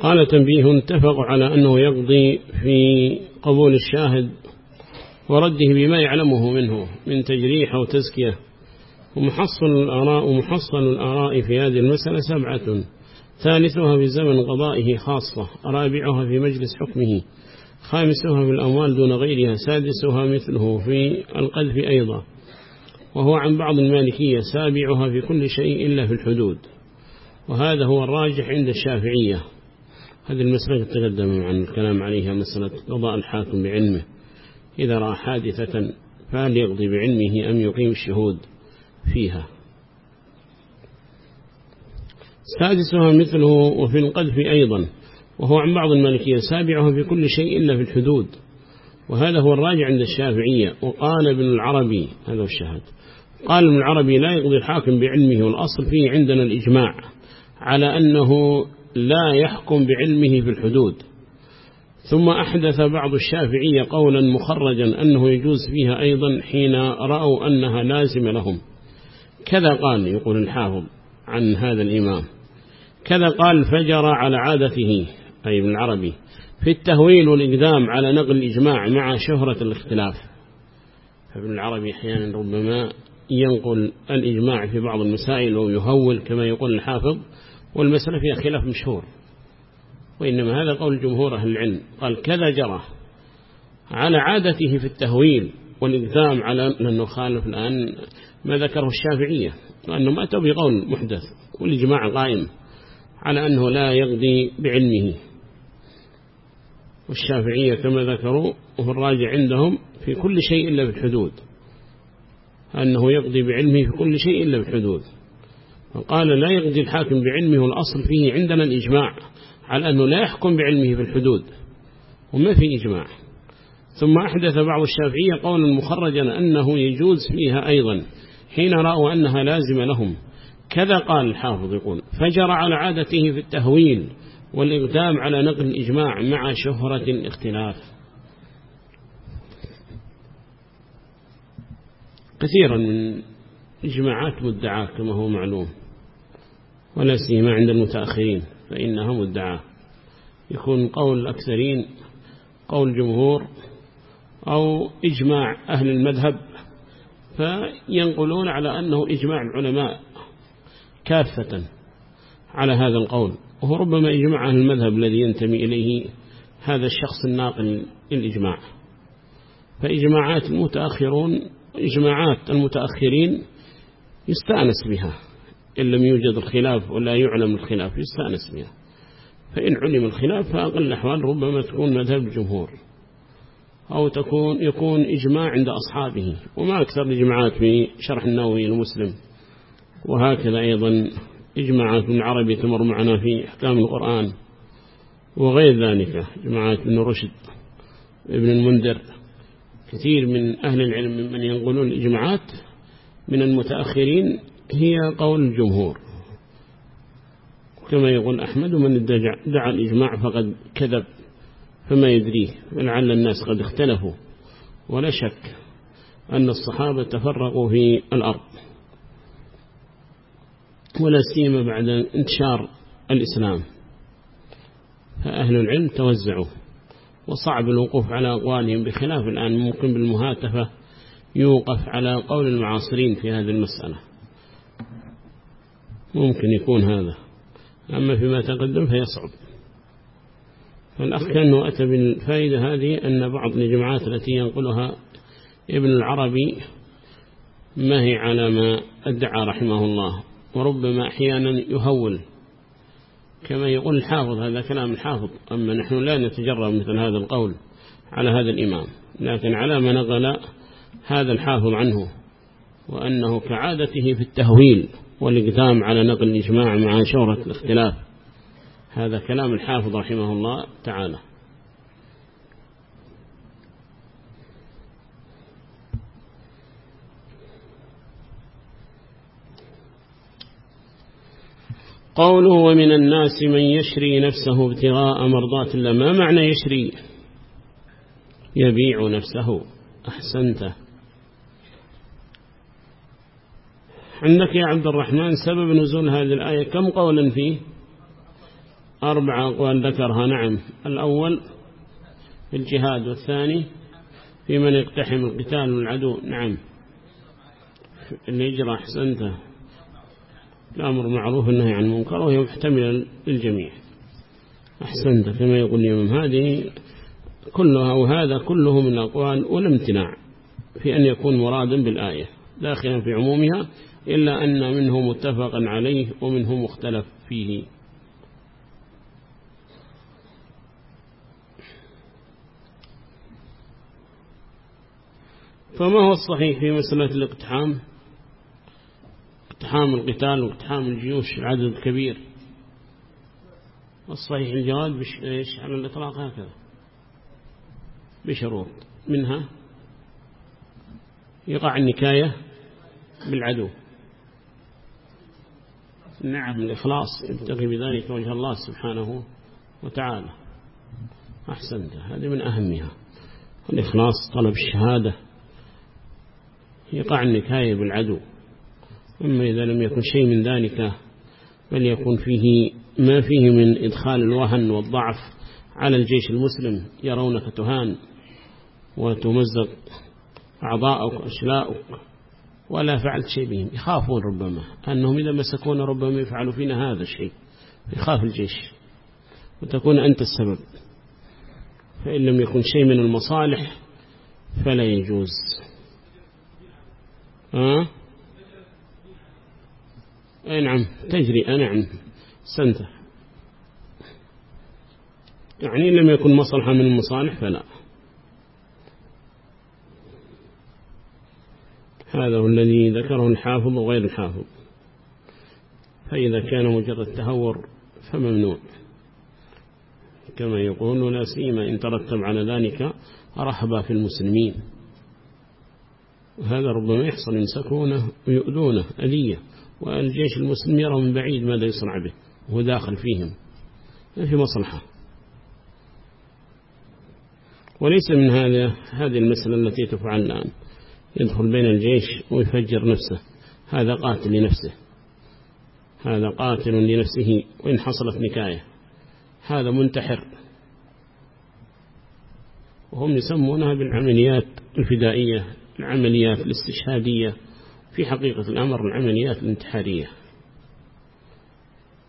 قال تنبيه اتفق على أنه يقضي في قبول الشاهد ورده بما يعلمه منه من تجريح أو تزكية. ومحصل الآراء ومحصل الآراء في هذه المسألة سبعة. ثالثها في زمن قضائه خاصة رابعها في مجلس حكمه خامسها في الأموال دون غيرها سادسها مثله في القذف أيضا. وهو عن بعض المالكية سابعها في كل شيء إلا في الحدود. وهذا هو الراجح عند الشافعية. هذه المسألة تقدم عن الكلام عليها مسألة قضاء الحاكم بعلمه. إذا رأى حادثة فهل يقضي بعلمه أم يقيم الشهود فيها؟ سادسها مثله وفي القذف أيضا وهو عن بعض المالكية سابعها في كل شيء إلا في الحدود. وهذا هو الراجع عند الشافعية وقال ابن العربي هذا هو قال ابن العربي لا يقضي الحاكم بعلمه والأصل فيه عندنا الإجماع على أنه لا يحكم بعلمه في الحدود ثم أحدث بعض الشافعية قولا مخرجا أنه يجوز فيها أيضا حين رأوا أنها لازم لهم. كذا قال يقول الحافظ عن هذا الإمام كذا قال فجر على عادته أي ابن العربي في التهويل والإقدام على نقل الإجماع مع شهرة الاختلاف. فابن العربي أحيانا ربما ينقل الإجماع في بعض المسائل ويهول كما يقول الحافظ والمسألة فيها خلاف مشهور وإنما هذا قول جمهور أهل العلم. قال كذا جرى على عادته في التهويل والإقدام على لأنه خالف الآن ما ذكره الشافعية وأنهم أتوا بقول محدث والإجماع قائم على أنه لا يقضي بعلمه. والشافعية كما ذكروا وهو الراجع عندهم في كل شيء إلا في الحدود أنه يقضي بعلمه في كل شيء إلا في الحدود. وقال لا يقضي الحاكم بعلمه والأصل فيه عندنا الإجماع على أنه لا يحكم بعلمه في الحدود وما في إجماع. ثم أحدث بعض الشافعية قولا مخرجا أنه يجوز فيها أيضا حين رأوا أنها لازم لهم. كذا قال الحافظ يقول فجر على عادته في التهويل والإقدام على نقل الإجماع مع شهرة الاختلاف كثيرا من إجماعات مدعاة كما هو معلوم. ولا سيما عند المتأخرين فإنها مدعاة يكون قول الأكثرين قول جمهور أو إجماع أهل المذهب فينقلون على أنه إجماع العلماء كافة على هذا القول. وهو ربما إجماع أهل المذهب الذي ينتمي إليه هذا الشخص الناقل الإجماع فإجماعات المتأخرون إجماعات المتأخرين يستأنس بها. إن لم يوجد الخلاف ولا يعلم الخلاف يستأنس بها. فإن علم الخلاف فأقل الأحوال ربما تكون مذهب الجمهور. أو تكون يكون إجماع عند أصحابه. وما أكثر الإجماعات في شرح النووي المسلم وهكذا أيضا إجماعات من عربي تمر معنا في أحكام القرآن. وغير ذلك جماعات ابن رشد ابن المنذر. كثير من أهل العلم من ينقلون الإجماعات من المتأخرين هي قول الجمهور. كما يقول أحمد ومن دعا الإجماع فقد كذب فما يدريه ولعل الناس قد اختلفوا. ولا شك أن الصحابة تفرقوا في الأرض ولا سيما بعد انتشار الإسلام. فأهل العلم توزعوا وصعب الوقوف على أقوالهم. بخلاف الآن ممكن بالمهاتفة يوقف على قول المعاصرين في هذه المسألة. ممكن يكون هذا. أما فيما تقدم فيصعب فالأخ كأنه أتى بالفائدة هذه أن بعض الجماعات التي ينقلها ابن العربي ما هي على ما أدعى رحمه الله وربما أحيانا يهول. كما يقول الحافظ هذا كلام الحافظ أما نحن لا نتجرب مثل هذا القول على هذا الإمام. لكن على ما نقل هذا الحافظ عنه وأنه كعادته في التهويل. والإقدام على نقل الإجماع مع شورة الاختلاف. هذا كلام الحافظ رحمه الله تعالى. قوله ومن الناس من يشري نفسه ابتغاء مرضات الله ما معنى يشري؟ يبيع نفسه أحسنت عندك يا عبد الرحمن سبب نزول هذه الآية؟ كم قولا فيه؟ أربع أقوال ذكرها نعم. الأول في الجهاد والثاني في من يقتحم القتال والعدو. نعم. اللي يجرى أحسنته الأمر معروف النهي عن المنكر وهي محتملة للجميع. أحسنت كما يقول اليوم هذه كلها وهذا كله من الأقوال والامتناع في أن يكون مرادا بالآية داخلا في عمومها. إلا أن منه متفق عليه ومنه مختلف فيه. فما هو الصحيح في مسألة الاقتحام؟ اقتحام القتال واقتحام الجيوش العدد كبير. الصحيح الجواب بش على الإطلاق هكذا. بشروط. منها يقع النكاية بالعدو. نعم الإخلاص يبتغي بذلك وجه الله سبحانه وتعالى. أحسنت هذه من أهمها. الإخلاص طلب الشهادة يقع النكاية بالعدو. أما إذا لم يكن شيء من ذلك بل يكون فيه ما فيه من إدخال الوهن والضعف على الجيش المسلم. يرونك تهان وتمزق أعضاءك وأشلاؤك. ولا فعلت شيء بهم. يخافون ربما. أنهم إذا مسكون ربما يفعلوا فينا هذا الشيء. يخاف الجيش. وتكون أنت السبب. فإن لم يكن شيء من المصالح فلا يجوز. ها؟ أي نعم. تجري. نعم. سنته يعني لم يكن مصلحة من المصالح فلا. هذا هو الذي ذكره الحافظ وغير الحافظ. فإذا كان مجرد تهور فممنوع. كما يقول ولا سيما إن ترتب على ذلك رحبة في المسلمين. وهذا ربما يحصل يمسكونه ويؤذونه أذية والجيش المسلم يرى من بعيد ماذا يصنع به وهو داخل فيهم. ما في مصلحة. وليس من هذا هذه المسألة التي تفعل الآن. يدخل بين الجيش ويفجر نفسه. هذا قاتل لنفسه. هذا قاتل لنفسه وإن حصلت نكاية. هذا منتحر. وهم يسمونها بالعمليات الفدائية العمليات الاستشهادية. في حقيقة الأمر العمليات الانتحارية.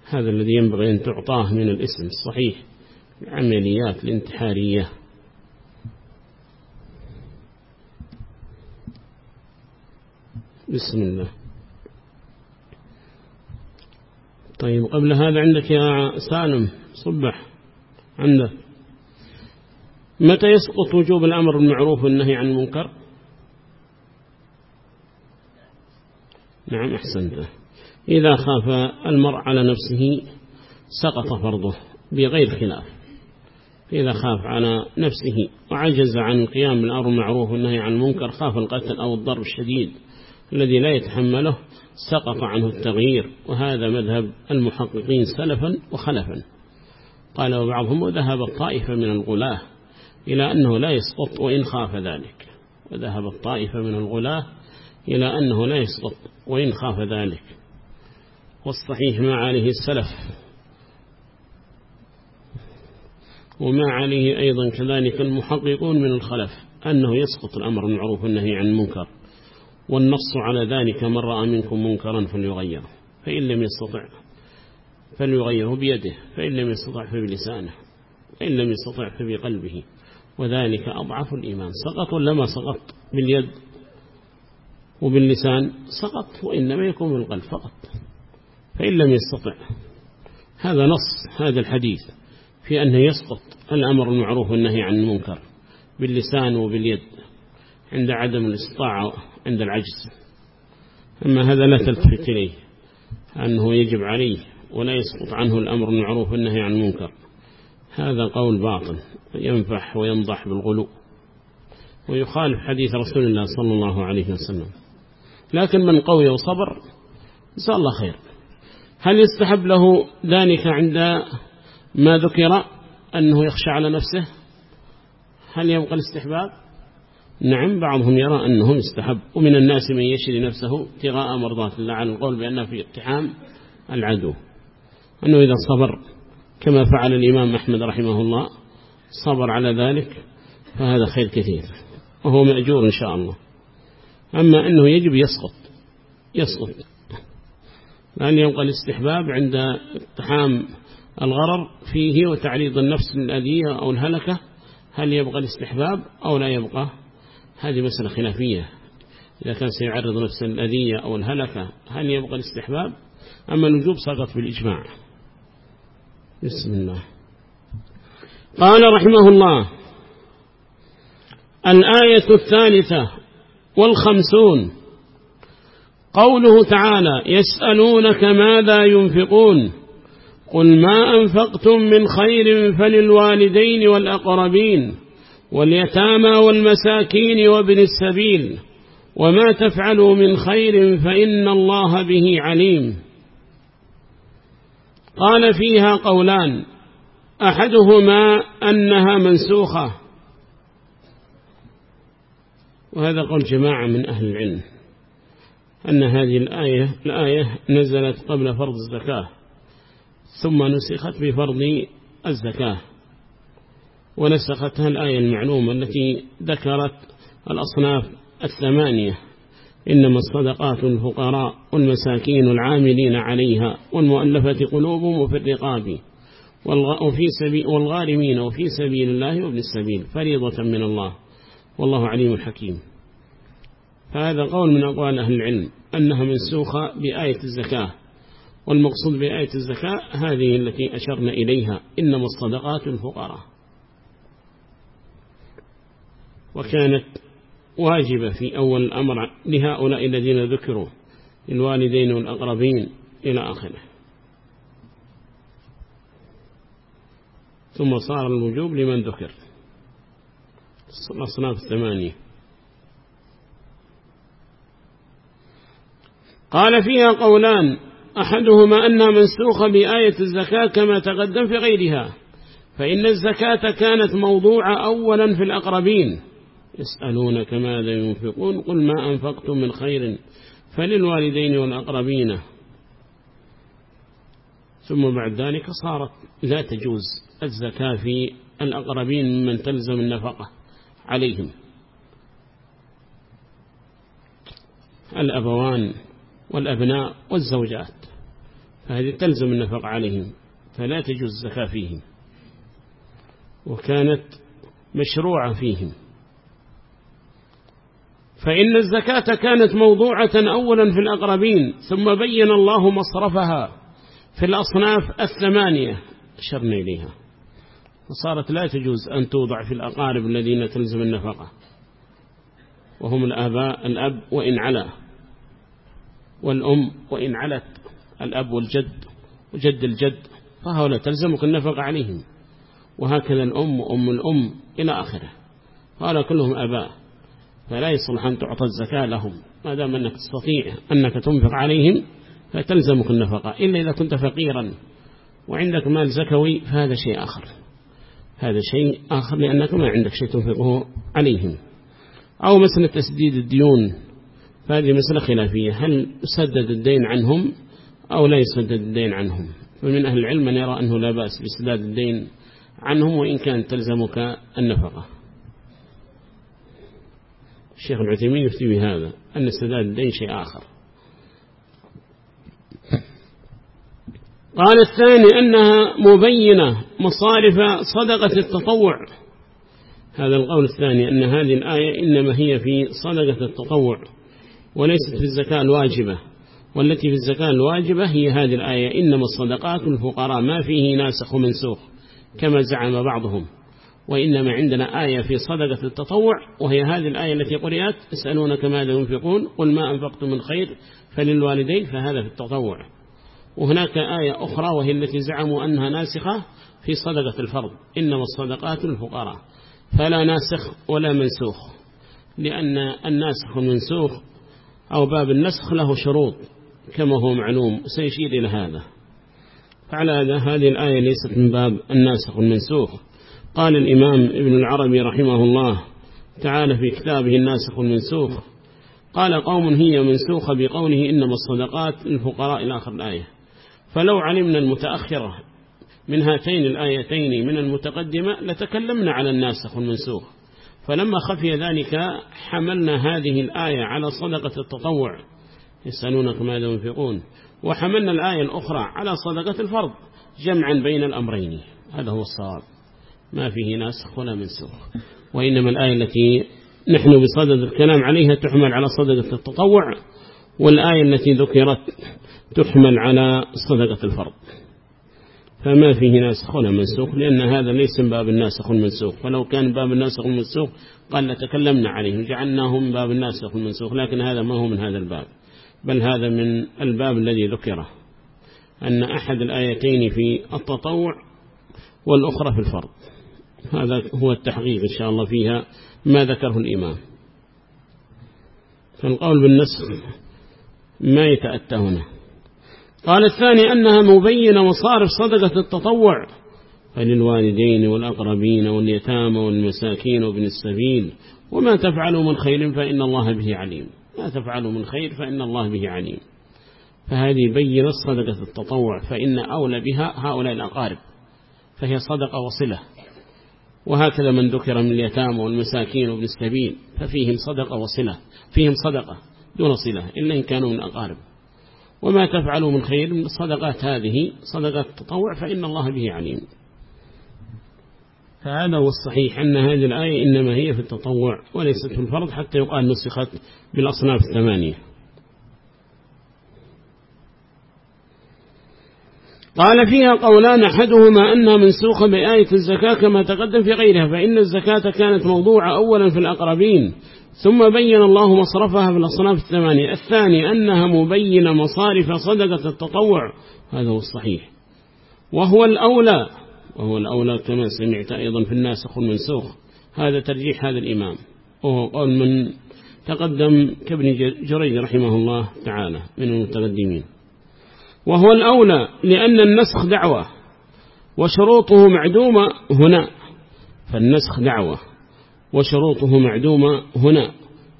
هذا الذي ينبغي أن تعطاه من الاسم الصحيح العمليات الانتحارية. بسم الله. طيب قبل هذا عندك يا سالم صبح عندك متى يسقط وجوب الأمر بالمعروف والنهي عن المنكر؟ نعم أحسنت إذا خاف المرء على نفسه سقط فرضه بغير خلاف. إذا خاف على نفسه وعجز عن القيام بالأمر المعروف والنهي عن المنكر خاف القتل أو الضرب الشديد. الذي لا يتحمله سقط عنه التغيير وهذا مذهب المحققين سلفا وخلفا. قال وبعضهم وذهب الطائفة من الغلاة إلى أنه لا يسقط وإن خاف ذلك. وذهب الطائفة من الغلاة إلى أنه لا يسقط وإن خاف ذلك. والصحيح ما عليه السلف. وما عليه أيضا كذلك المحققون من الخلف أنه يسقط الأمر المعروف والنهي عن المنكر. والنص على ذلك من رأى منكم منكرا فليغيره فإن لم يستطع فليغيره بيده فإن لم يستطع فبلسانه فإن لم يستطع فبقلبه وذلك أضعف الإيمان. سقط ولا ما سقط؟ باليد وباللسان سقط وإنما يكون بالقلب فقط. فإن لم يستطع هذا نص هذا الحديث في أنه يسقط الأمر المعروف والنهي عن المنكر باللسان وباليد. عند عدم الاستطاعة عند العجز. أما هذا لا تلتفت إليه أنه يجب عليه ولا يسقط عنه الأمر المعروف والنهي عن المنكر. هذا قول باطل ينفح وينضح بالغلو. ويخالف حديث رسول الله صلى الله عليه وسلم. لكن من قوي وصبر جزاه الله خير. هل يستحب له ذلك عند ما ذكر أنه يخشى على نفسه؟ هل يبقى الاستحباب؟ نعم بعضهم يرى أنه يستحب ومن الناس من يشري نفسه ابتغاء مرضات الله. على القول بأنه في اقتحام العدو. أنه إذا صبر كما فعل الإمام أحمد رحمه الله صبر على ذلك فهذا خير كثير وهو مأجور إن شاء الله. أما أنه يجب يسقط يسقط. لأن يبقى الاستحباب عند اقتحام الغرر فيه وتعريض النفس للأذية أو الهلكة هل يبقى الاستحباب أو لا يبقى؟ هذه مسألة خلافية. إذا كان سيعرض نفس الأذية أو الهلكة هل يبقى الاستحباب؟ أما الوجوب سقط بالإجماع بسم الله. قال رحمه الله الآية الثالثة والخمسون. قوله تعالى يسألونك ماذا ينفقون؟ قل ما أنفقتم من خير فللوالدين والأقربين. واليتامى والمساكين وابن السبيل وما تفعلوا من خير فإن الله به عليم. قال فيها قولان أحدهما أنها منسوخة. وهذا قول جماعة من أهل العلم أن هذه الآية الآية نزلت قبل فرض الزكاة ثم نسخت بفرض الزكاة. ونسختها الآية المعلومة التي ذكرت الأصناف الثمانية. إنما الصدقات الفقراء والمساكين العاملين عليها والمؤلفة قلوبهم وفي الرقاب والغارمين وفي سبيل الله وابن السبيل فريضة من الله. والله عليم حكيم. فهذا قول من أقوال أهل العلم أنها منسوخة بآية الزكاة. والمقصود بآية الزكاة هذه التي أشرنا إليها. إنما الصدقات الفقراء. وكانت واجبة في أول الأمر لهؤلاء الذين ذكروا الوالدين والأقربين إلى آخره. ثم صار الوجوب لمن ذكر. الأصناف الثمانية قال فيها قولان أحدهما أنها منسوخة بآية الزكاة كما تقدم في غيرها فإن الزكاة كانت موضوعة أولا في الأقربين. يسألونك ماذا ينفقون؟ قل ما أنفقتم من خير فللوالدين والأقربين. ثم بعد ذلك صارت لا تجوز الزكاة في الأقربين ممن تلزم النفقة عليهم. الأبوان والأبناء والزوجات فهذه تلزم النفقة عليهم فلا تجوز الزكاة فيهم. وكانت مشروعة فيهم. فإن الزكاة كانت موضوعة أولا في الأقربين ثم بين الله مصرفها في الأصناف الثمانية. أشرنا إليها. وصارت لا تجوز أن توضع في الأقارب الذين تلزم النفقة. وهم الآباء الأب وإن علا. والأم وإن علت. الأب والجد وجد الجد. فهؤلاء تلزمك النفقة عليهم. وهكذا الأم وأم الأم إلى آخره. هؤلاء كلهم أباء. فلا يصلح أن تعطى الزكاة لهم. ما دام أنك تستطيع أنك تنفق عليهم فتلزمك النفقة. إلا إذا كنت فقيرا وعندك مال زكوي فهذا شيء آخر. هذا شيء آخر لأنك ما عندك شيء تنفقه عليهم. أو مثل تسديد الديون. فهذه مسألة خلافية. هل يسدد الدين عنهم أو لا يسدد الدين عنهم؟ فمن أهل العلم من يرى أنه لا بأس بسداد الدين عنهم وإن كان تلزمك النفقة. الشيخ العثيمين يفتي بهذا أن سداد الدين شيء آخر. قال الثاني أنها مبينة مصارف صدقة التطوع. هذا القول الثاني أن هذه الآية إنما هي في صدقة التطوع وليست في الزكاة الواجبة. والتي في الزكاة الواجبة هي هذه الآية إنما الصدقات الفقراء ما فيه ناسخ ومنسوخ كما زعم بعضهم. وإنما عندنا آية في صدقة التطوع وهي هذه الآية التي قرأت اسألونك ماذا ينفقون؟ قل ما أنفقتم من خير فللوالدين. فهذا في التطوع. وهناك آية أخرى وهي التي زعموا أنها ناسخة في صدقة الفرض إنما الصدقات الفقراء فلا ناسخ ولا منسوخ لأن الناسخ والمنسوخ أو باب النسخ له شروط كما هو معلوم. سيشير إلى هذا. فعلى هذا هذه الآية ليست من باب الناسخ والمنسوخ قال الإمام ابن العربي رحمه الله تعالى في كتابه الناسخ والمنسوخ قال قوم هي منسوخة بقوله إنما الصدقات للفقراء إلى آخر الآية. فلو علمنا المتأخرة من هاتين الآيتين من المتقدمة لتكلمنا على الناسخ والمنسوخ فلما خفي ذلك حملنا هذه الآية على صدقة التطوع. يسألونك ماذا ينفقون؟ وحملنا الآية الأخرى على صدقة الفرض جمعا بين الأمرين. هذا هو الصواب. ما فيه ناسخ ولا منسوخ. وإنما الآية التي نحن بصدد الكلام عليها تحمل على صدقة التطوع والآية التي ذكرت تحمل على صدقة الفرض. فما فيه ناسخ ولا منسوخ لأن هذا ليس من باب الناسخ والمنسوخ. فلو كان باب الناسخ والمنسوخ قال لتكلمنا عليه وجعلناه من باب الناسخ والمنسوخ لكن هذا ما هو من هذا الباب. بل هذا من الباب الذي ذكره أن أحد الآيتين في التطوع والأخرى في الفرض. هذا هو التحقيق إن شاء الله فيها ما ذكره الإمام. فالقول بالنسخ ما يتأتى هنا. قال الثاني أنها مبينة مصارف صدقة التطوع فللوالدين والأقربين واليتامى والمساكين وابن السبيل. وما تفعلوا من خير فإن الله به عليم. ما تفعلوا من خير فإن الله به عليم. فهذه بينت صدقة التطوع فإن أولى بها هؤلاء الأقارب فهي صدقة وصلة. وهكذا من ذكر من اليتامى والمساكين وابن السبيل ففيهم صدقة وصلة فيهم صدقة دون صلة إلا إن كانوا من أقارب. وما تفعلوا من خير من الصدقات هذه صدقات التطوع فإن الله به عليم. فهذا هو الصحيح أن هذه الآية إنما هي في التطوع وليست في الفرض حتى يقال نسخت بالأصناف الثمانية. قال فيها قولان أحدهما أنها منسوخة بآية الزكاة كما تقدم في غيرها فإن الزكاة كانت موضوعة أولا في الأقربين ثم بين الله مصرفها في الأصناف الثمانية. الثاني أنها مبينة مصارف صدقة التطوع. هذا هو الصحيح. وهو الأولى وهو الأولى كما سمعت أيضا في الناسخ والمنسوخ هذا ترجيح هذا الإمام. وهو قول من تقدم كابن جريج رحمه الله تعالى من المتقدمين. وهو الأولى لأن النسخ دعوة وشروطه معدومة هنا. فالنسخ دعوة وشروطه معدومة هنا.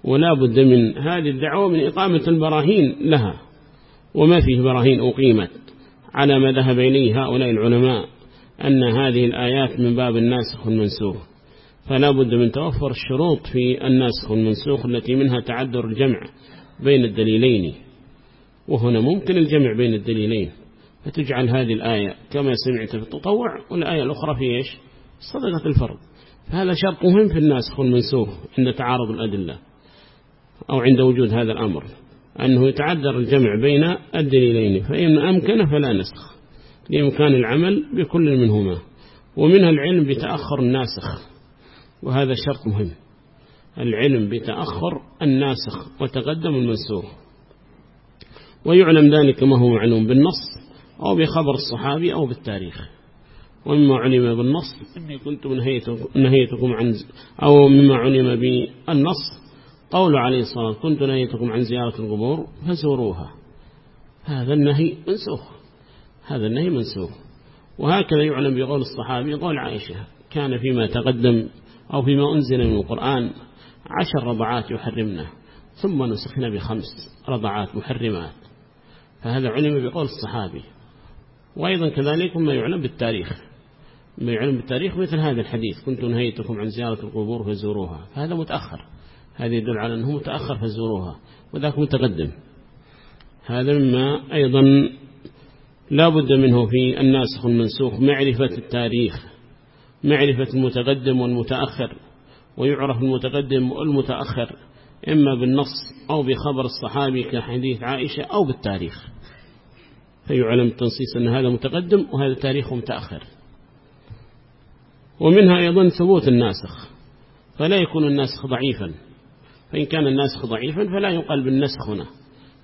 ولا بد من هذه الدعوة من إقامة البراهين لها. وما فيه براهين أقيمت. على ما ذهب إليه هؤلاء العلماء أن هذه الآيات من باب الناسخ والمنسوخ فلا بد من توفر الشروط في الناسخ والمنسوخ التي منها تعذر الجمع بين الدليلين. وهنا ممكن الجمع بين الدليلين. فتجعل هذه الآية كما سمعت في التطوع والآية الأخرى في إيش؟ صدقة الفرض. فهذا شرط مهم في الناسخ والمنسوخ عند تعارض الأدلة أو عند وجود هذا الأمر أنه يتعذر الجمع بين الدليلين فإن أمكن فلا نسخ لإمكان العمل بكل منهما. ومنها العلم بتأخر الناسخ وهذا شرط مهم. العلم بتأخر الناسخ وتقدم المنسوخ. ويعلم ذلك ما هو معلوم بالنص أو بخبر الصحابي أو بالتاريخ. ومما علم بالنص إني كنت نهيتكم عن أو مما علم بالنص قول عليه الصلاة كنت نهيتكم عن زيارة القبور فزوروها. هذا النهي منسوخ هذا النهي منسوخ. وهكذا يعلم بقول الصحابي قول عائشة كان فيما تقدم أو فيما أنزل من القرآن عشر رضعات يحرمنا ثم نسخنا بخمس رضعات محرمات. فهذا علم بقول الصحابي. وأيضا كذلك ما يعلم بالتاريخ. ما يعلم بالتاريخ مثل هذا الحديث. كنت نهيتكم عن زيارة القبور فزوروها. فهذا متأخر. هذا يدل على أنه متأخر فزوروها. وذاك متقدم. هذا مما أيضا لا بد منه في الناسخ المنسوخ. معرفة التاريخ. معرفة المتقدم والمتأخر. ويعرف المتقدم والمتأخر. إما بالنص أو بخبر الصحابي كحديث عائشة أو بالتاريخ. فيعلم التنصيص أن هذا متقدم وهذا تاريخ متأخر. ومنها أيضا ثبوت الناسخ فلا يكون الناسخ ضعيفا. فإن كان الناسخ ضعيفا فلا يقال بالنسخ هنا.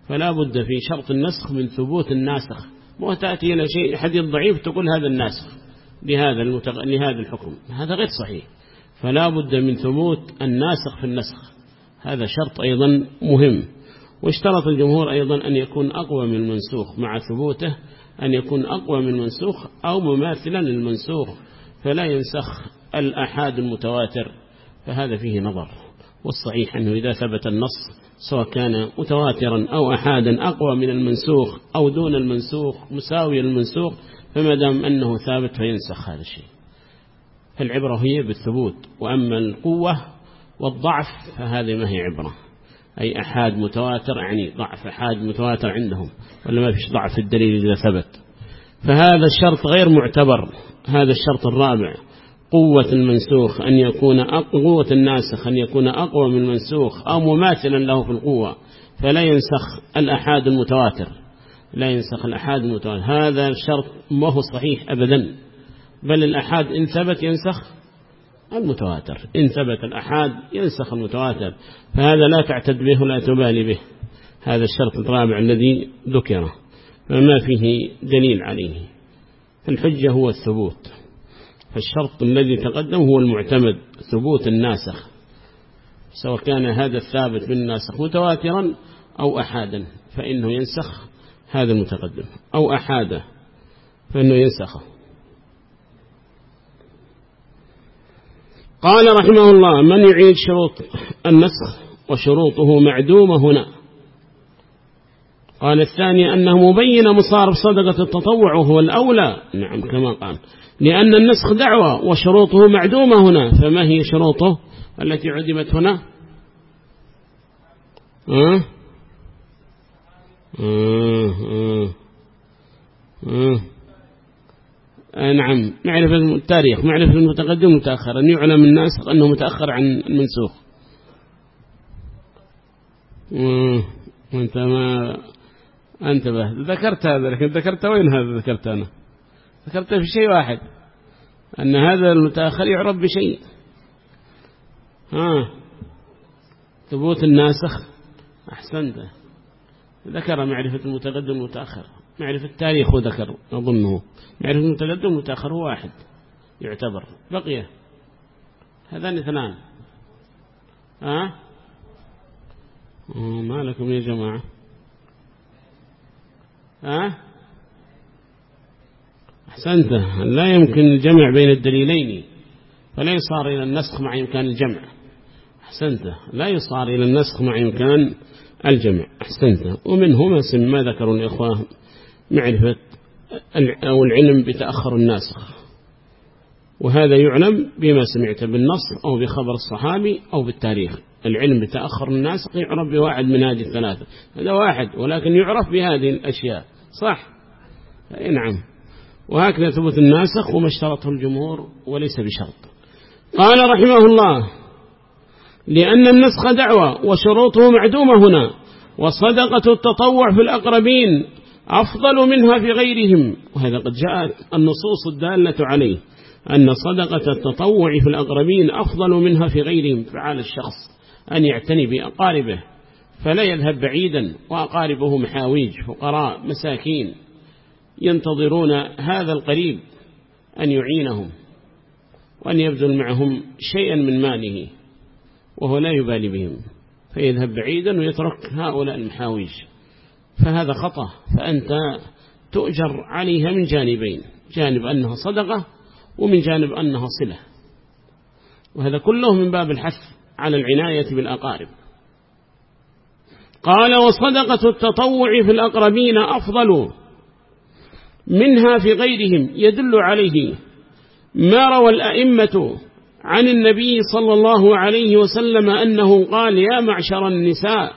فلا بد في شرط النسخ من ثبوت الناسخ. وتأتي إلى شيء حديث ضعيف تقول هذا الناسخ لهذا, المتغ... لهذا الحكم. هذا غير صحيح. فلا بد من ثبوت الناسخ في النسخ. هذا شرط أيضا مهم. واشترط الجمهور أيضا أن يكون أقوى من المنسوخ مع ثبوته أن يكون أقوى من المنسوخ أو مماثلا للمنسوخ فلا ينسخ الأحاد المتواتر فهذا فيه نظر. والصحيح أنه إذا ثبت النص سواء كان متواترا أو أحادا أقوى من المنسوخ أو دون المنسوخ مساوي المنسوخ فما دام أنه ثابت فينسخ هذا الشيء. فالعبرة هي بالثبوت وأما القوة والضعف فهذه ما هي عبرة. أي أحاد متواتر يعني ضعف أحاد متواتر عندهم ولا ما فيش ضعف الدليل إذا ثبت. فهذا الشرط غير معتبر هذا الشرط الرابع. قوة المنسوخ أن يكون قوة الناسخ أن يكون أقوى من المنسوخ أو مماثلا له في القوة. فلا ينسخ الأحاد المتواتر لا ينسخ الأحاد المتواتر. هذا الشرط ما هو صحيح أبدا. بل الأحاد إن ثبت ينسخ المتواتر. إن ثبت الأحاد ينسخ المتواتر فهذا لا تعتد به ولا تبالي به. هذا الشرط الرابع الذي ذكره فما فيه دليل عليه. الحجة هو الثبوت. فالشرط الذي تقدم هو المعتمد ثبوت الناسخ. سواء كان هذا الثابت بالناسخ متواترا أو أحادا فإنه ينسخ هذا المتقدم. أو أحاده فإنه ينسخه. قال رحمه الله من يعيد شروط النسخ وشروطه معدومة هنا. قال الثاني أنه مبين مصارف صدقة التطوع وهو الأولى. نعم كما قال. لأن النسخ دعوة وشروطه معدومة هنا. فما هي شروطه التي عدمت هنا؟ أه؟ أه أه أه نعم. معرفة التاريخ معرفة المتقدم والمتأخر أن يعلم الناس أنه متأخر عن المنسوخ وأنت ما أنتبه. ذكرت هذا لكن ذكرت وين هذا ذكرت أنا؟ ذكرت في شيء واحد. أن هذا المتأخر يعرف بشيء. ها ثبوت الناسخ أحسنت ذكر معرفة المتقدم والمتأخر معرفة التاريخ وذكر أظنه. معرفة المتقدم والمتأخر هو واحد. يعتبر. بقي. هذان اثنان. ها؟ ما لكم يا جماعة. ها؟ أحسنت. لا يمكن الجمع بين الدليلين. فلا يصار إلى النسخ مع إمكان الجمع. أحسنت. لا يصار إلى النسخ مع إمكان الجمع. أحسنت. ومنه ما سم ما ذكروا الإخوة. معرفة أو العلم بتأخر الناسخ وهذا يعلم بما سمعت بالنص أو بخبر الصحابي أو بالتاريخ. العلم بتأخر الناسخ يعرف بواحد من هذه الثلاثة. هذا واحد ولكن يعرف بهذه الأشياء. صح؟ نعم. وهكذا ثبت الناسخ وما اشترطه الجمهور وليس بشرط. قال رحمه الله لأن النسخ دعوة وشروطه معدومة هنا وصدقة التطوع في الأقربين أفضل منها في غيرهم. وهذا قد جاءت النصوص الدالة عليه أن صدقة التطوع في الأقربين أفضل منها في غيرهم. فعال الشخص أن يعتني بأقاربه فلا يذهب بعيدا. وأقاربه محاويج فقراء مساكين ينتظرون هذا القريب أن يعينهم وأن يبذل معهم شيئا من ماله وهو لا يبالي بهم. فيذهب بعيدا ويترك هؤلاء المحاويج. فهذا خطأ فأنت تؤجر عليها من جانبين جانب أنها صدقة ومن جانب أنها صلة. وهذا كله من باب الحث على العناية بالأقارب. قال وصدقة التطوع في الأقربين أفضل منها في غيرهم. يدل عليه ما روى الأئمة عن النبي صلى الله عليه وسلم أنه قال يا معشر النساء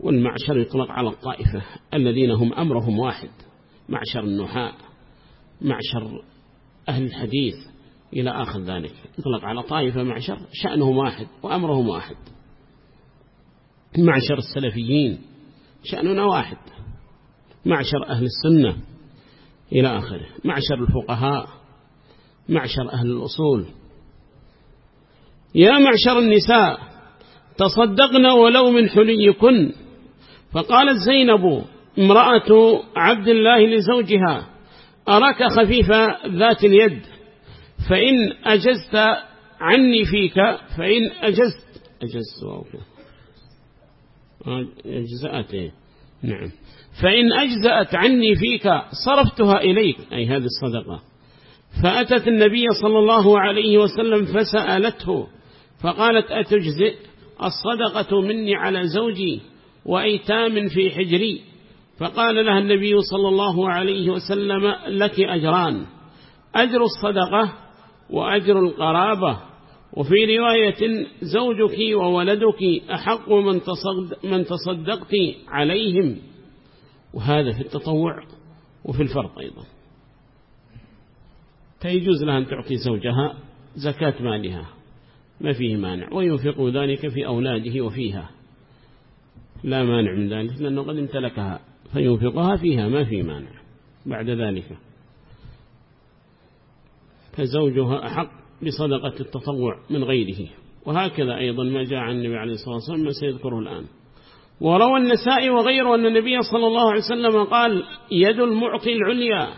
والمعشر يطلق على الطائفة الذين هم أمرهم واحد معشر النحاء معشر أهل الحديث إلى آخر ذلك. يطلق على طائفة معشر شأنهم واحد وأمرهم واحد. معشر السلفيين شأننا واحد. معشر أهل السنة إلى آخره. معشر الفقهاء معشر أهل الأصول. يا معشر النساء تصدقنا ولو من حليكن. فقالت زينب امرأة عبد الله لزوجها أراك خفيف ذات اليد فإن أجزت عني فيك فإن أجزت أجزت أجزأت إيه؟ نعم. فإن أجزأت عني فيك صرفتها إليك أي هذه الصدقة. فأتت النبي صلى الله عليه وسلم فسألته فقالت أتجزئ؟ الصدقة مني على زوجي. وأيتام في حجري. فقال لها النبي صلى الله عليه وسلم لك أجران أجر الصدقة وأجر القرابة. وفي رواية زوجك وولدك أحق من, من تصدقت عليهم. وهذا في التطوع وفي الفرض أيضا. فيجوز لها أن تعطي زوجها زكاة مالها ما فيه مانع وينفق ذلك في أولاده وفيها. لا مانع من ذلك لأنه قد امتلكها فينفقها فيها ما في مانع بعد ذلك. فزوجها أحق بصدقة التطوع من غيره. وهكذا أيضا ما جاء عن النبي عليه الصلاة والسلام ما سيذكره الآن. وروى النساء وغيره أن النبي صلى الله عليه وسلم قال يد المعطي العليا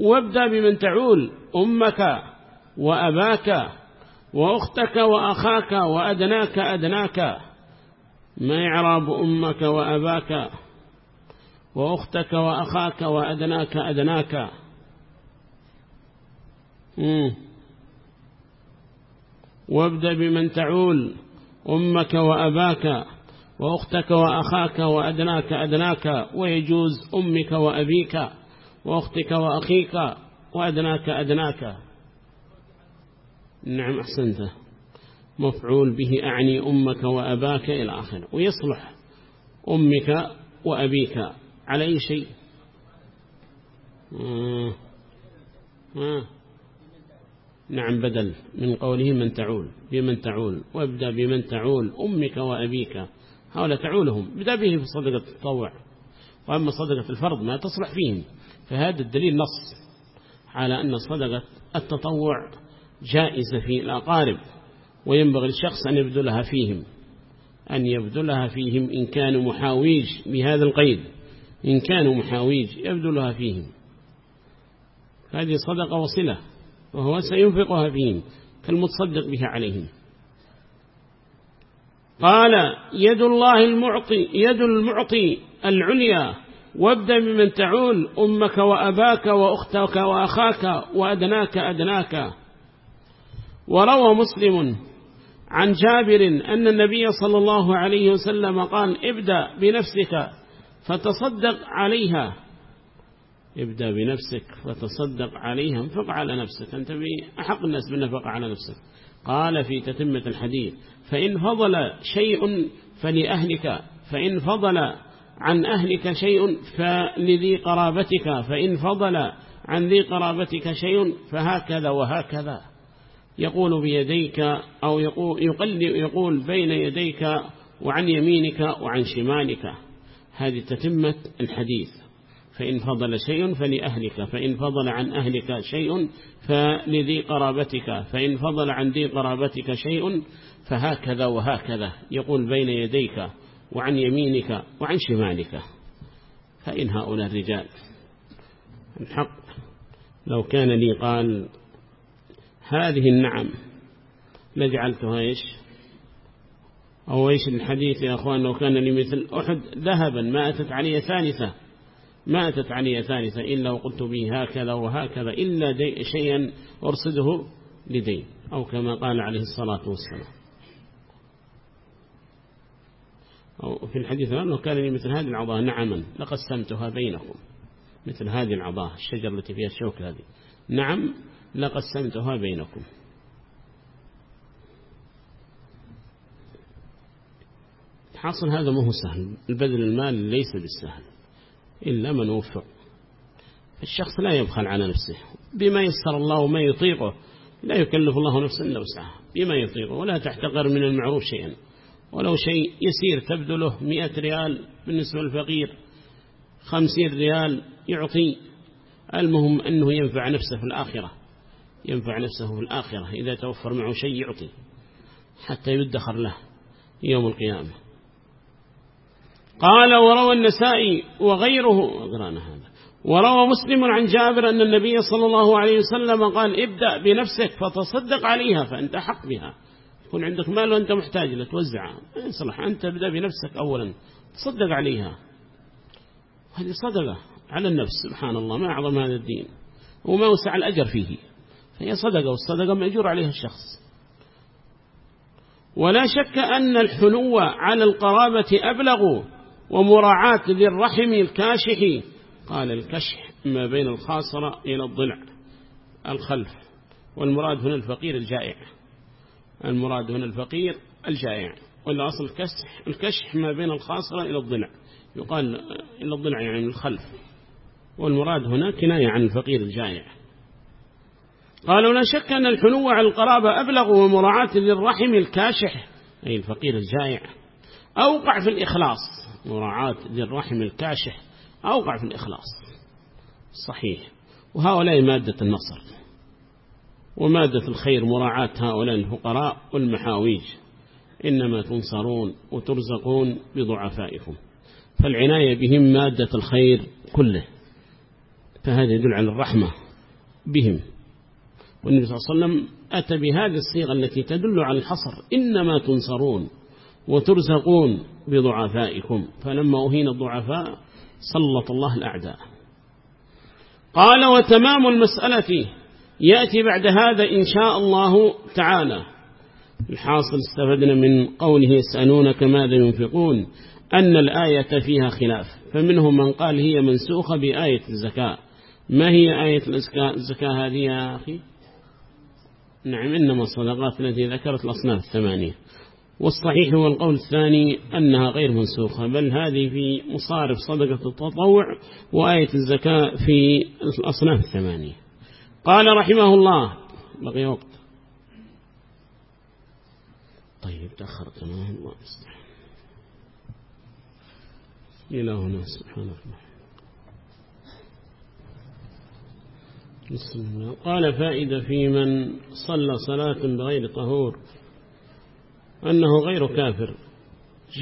وابدأ بمن تعول أمك وأباك وأختك وأخاك وأدناك أدناك. ما يعرب أمك وأباك وأختك وأخاك وأدناك أدناك. وابدأ بمن تعول أمك وأباك وأختك وأخاك وأدناك أدناك ويجوز أمك وأبيك وأختك وأخيك وأدناك أدناك. نعم أحسنت. مفعول به أعني أمك وأباك إلى آخر ويصلح أمك وأبيك على أي شيء آه. آه. نعم بدل من قوله من تعول بمن تعول وابدأ بمن تعول أمك وأبيك هؤلاء تعولهم بدأ به في صدقة التطوع وأما صدقة الفرض ما تصلح فيهم فهذا الدليل نص على أن صدقة التطوع جائزة في الأقارب وينبغي الشخص أن يبذلها فيهم أن يبذلها فيهم إن كانوا محاويج بهذا القيد إن كانوا محاويج يبذلها فيهم. هذه صدقة وصلة وهو سينفقها فيهم كالمتصدق بها عليهم. قال يد الله المعطي يد المعطي العليا وابدأ بمن تعول أمك وأباك وأختك وأخاك وأدناك أدناك. وروى مسلم عن جابر أن النبي صلى الله عليه وسلم قال ابدأ بنفسك فتصدق عليها. ابدأ بنفسك فتصدق عليها انفق على نفسك. أنت بأحق الناس بالنفق على نفسك. قال في تتمة الحديث فإن فضل شيء فلأهلك فإن فضل عن أهلك شيء فلذي قرابتك فإن فضل عن ذي قرابتك شيء فهكذا وهكذا. يقول بيديك أو يقول, يقول بين يديك وعن يمينك وعن شمالك. هذه تتمة الحديث. فإن فضل شيء فلأهلك فإن فضل عن أهلك شيء فلذي قرابتك فإن فضل عن ذي قرابتك شيء فهكذا وهكذا. يقول بين يديك وعن يمينك وعن شمالك. فإن هؤلاء الرجال الحق لو كان لي قال هذه النعم لجعلتها إيش؟ أو إيش الحديث يا أخوان؟ لو كان لي مثل أحد ذهبا ما أتت علي ثالثة. ما أتت علي ثالثة إلا وقلت به هكذا وهكذا إلا شيئا أرصده لدين أو كما قال عليه الصلاة والسلام. أو في الحديث أنه كان لي مثل هذه العضاء نعما لقسمتها بينكم. مثل هذه العضاء الشجر التي فيها الشوك هذه. نعم لقسمتها بينكم. حاصل هذا ما هو سهل. البذل المال ليس بالسهل. إلا من وفق. الشخص لا يبخل على نفسه. بما يسر الله وما يطيقه لا يكلف الله نفسا إلا وسعها بما يطيقه. ولا تحتقر من المعروف شيئا. ولو شيء يسير تبذله مئة ريال بالنسبة للفقير خمسين ريال يعطي. المهم أنه ينفع نفسه في الآخرة. ينفع نفسه في الآخرة إذا توفر معه شيء يعطي حتى يدخر له يوم القيامة. قال وروى النسائي وغيره أقرأنا هذا. وروى مسلم عن جابر أن النبي صلى الله عليه وسلم قال ابدأ بنفسك فتصدق عليها فأنت حق بها. يكون عندك مال وأنت محتاج لتوزعها يصلح أنت ابدأ بنفسك أولا تصدق عليها. هذه صدقة على النفس سبحان الله ما أعظم هذا الدين وما وسع الأجر فيه. فهي صدقة والصدقة مأجور عليها الشخص. ولا شك أن الحنو على القرابة أبلغ ومراعاة ذي الرحم الكاشح. قال الكشح ما بين الخاصرة إلى الضلع الخلف. والمراد هنا الفقير الجائع. المراد هنا الفقير الجائع. ولا أصل الكشح الكشح ما بين الخاصرة إلى الضلع. يقال إلى الضلع يعني الخلف. والمراد هنا كناية عن الفقير الجائع. قالوا لا شك أن الحنو على القرابة أبلغ ومراعاة للرحم الكاشح. أي الفقير الجائع. أوقع في الإخلاص. مراعاة للرحم الكاشح. أوقع في الإخلاص. صحيح. وهؤلاء مادة النصر. ومادة الخير مراعاة هؤلاء الفقراء والمحاويج. إنما تنصرون وترزقون بضعفائكم. فالعناية بهم مادة الخير كله. فهذا يدل على الرحمة بهم. والنبي صلى الله عليه وسلم أتى بهذه الصيغة التي تدل على الحصر. إنما تنصرون وترزقون بضعفائكم. فلما أهين الضعفاء سلط الله الأعداء. قال وتمام المسألة يأتي بعد هذا إن شاء الله تعالى. الحاصل استفدنا من قوله يسألونك ماذا ينفقون؟ أن الآية فيها خلاف. فمنهم من قال هي منسوخة بآية الزكاة. ما هي آية الزكاة هذه يا أخي؟ نعم إنما الصدقات التي ذكرت الأصناف الثمانية. والصحيح هو القول الثاني أنها غير منسوخة بل هذه في مصارف صدقة التطوع وآية الزكاة في الأصناف الثمانية. قال رحمه الله بقي وقت. طيب تأخرت الله الله إلى هنا سبحانه الله بسم الله. قال فائدة في من صلى صلاة بغير طهور أنه غير كافر.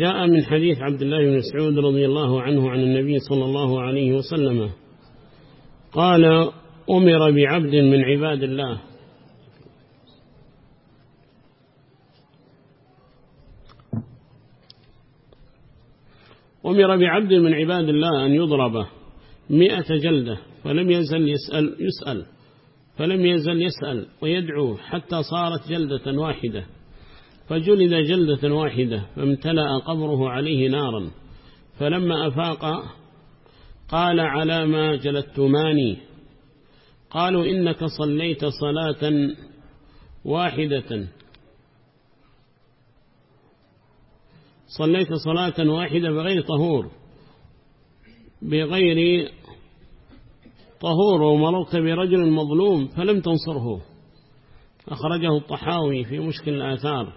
جاء من حديث عبد الله بن مسعود رضي الله عنه عن النبي صلى الله عليه وسلم قال أمر بعبد من عباد الله. أمر بعبد من عباد الله أن يضرب مئة جلدة. فلم يزل يسأل, يسأل. فلم يزل يسأل ويدعو حتى صارت جلدة واحدة. فجلد جلدة واحدة فامتلأ قبره عليه نارا. فلما أفاق قال على ما جلدتماني. قالوا إنك صليت صلاة واحدة. صليت صلاة واحدة بغير طهور بغير طهور ومررت برجل مظلوم فلم تنصره. أخرجه الطحاوي في مشكل الآثار.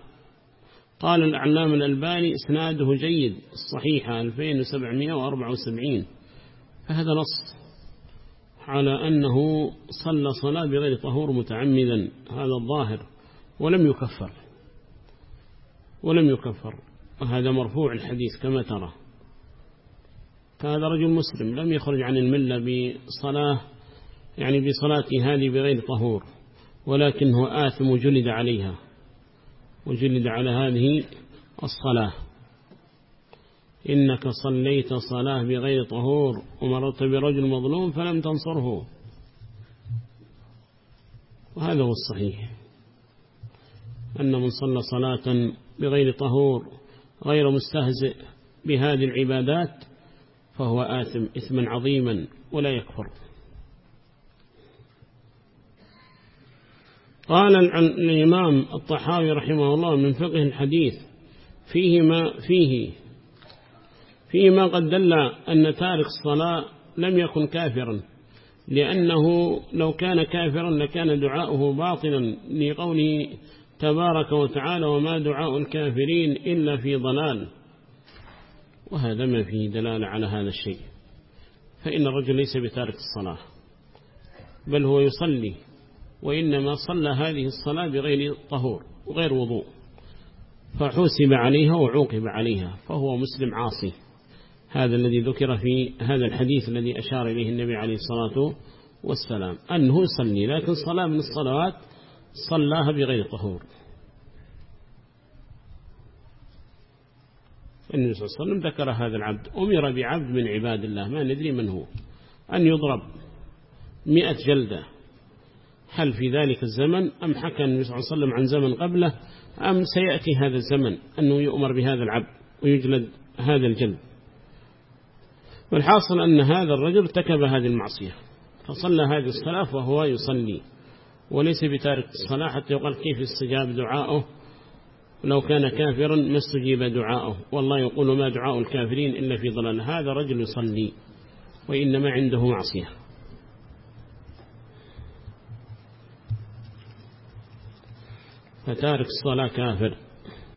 قال الأعلام الألباني إسناده جيد الصحيحة 2774 فهذا نص على أنه صلى صلاة بغير طهور متعمدا هذا الظاهر ولم يكفر. ولم يكفر. وهذا مرفوع الحديث كما ترى. فهذا رجل مسلم لم يخرج عن الملة بصلاة يعني بصلاته هذه بغير طهور ولكنه آثم وجلد عليها وجلد على هذه الصلاة. إنك صليت صلاة بغير طهور ومررت برجل مظلوم فلم تنصره. وهذا هو الصحيح. أن من صلى صلاة بغير طهور غير مستهزئ بهذه العبادات فهو آثم إثما عظيما ولا يكفر. قال الإمام الطحاوي رحمه الله من فقه الحديث فيه ما فيه فيه ما قد دل أن تارك الصلاة لم يكن كافرا لأنه لو كان كافرا لكان دعاؤه باطلا لقوله تبارك وتعالى وما دعاء الكافرين إلا في ضلال. وهذا ما فيه دلالة على هذا الشيء. فإن الرجل ليس بتارك الصلاة بل هو يصلي وإنما صلى هذه الصلاة بغير طهور وغير وضوء. فحسب عليها وعوقب عليها فهو مسلم عاصي. هذا الذي ذكر في هذا الحديث الذي أشار إليه النبي عليه الصلاة والسلام أنه يصلي لكن صلاة من الصلوات صلاها بغير طهور. النبي صلى الله عليه وسلم ذكر هذا العبد أمر بعبد من عباد الله ما ندري من هو أن يضرب مئة جلدة. هل في ذلك الزمن؟ أم حكى النبي صلى الله عليه وسلم عن زمن قبله؟ أم سيأتي هذا الزمن أنه يؤمر بهذا العبد ويجلد هذا الجلد؟ والحاصل أن هذا الرجل ارتكب هذه المعصية فصلى هذه الصلاة وهو يصلي وليس بتارك الصلاة حتى يقال كيف استجاب دعاؤه. لو كان كافرا ما استجيب دعاؤه. والله يقول ما دعاء الكافرين إلا في ضلال. هذا رجل يصلي وإنما عنده معصية. فتارك الصلاة كافر.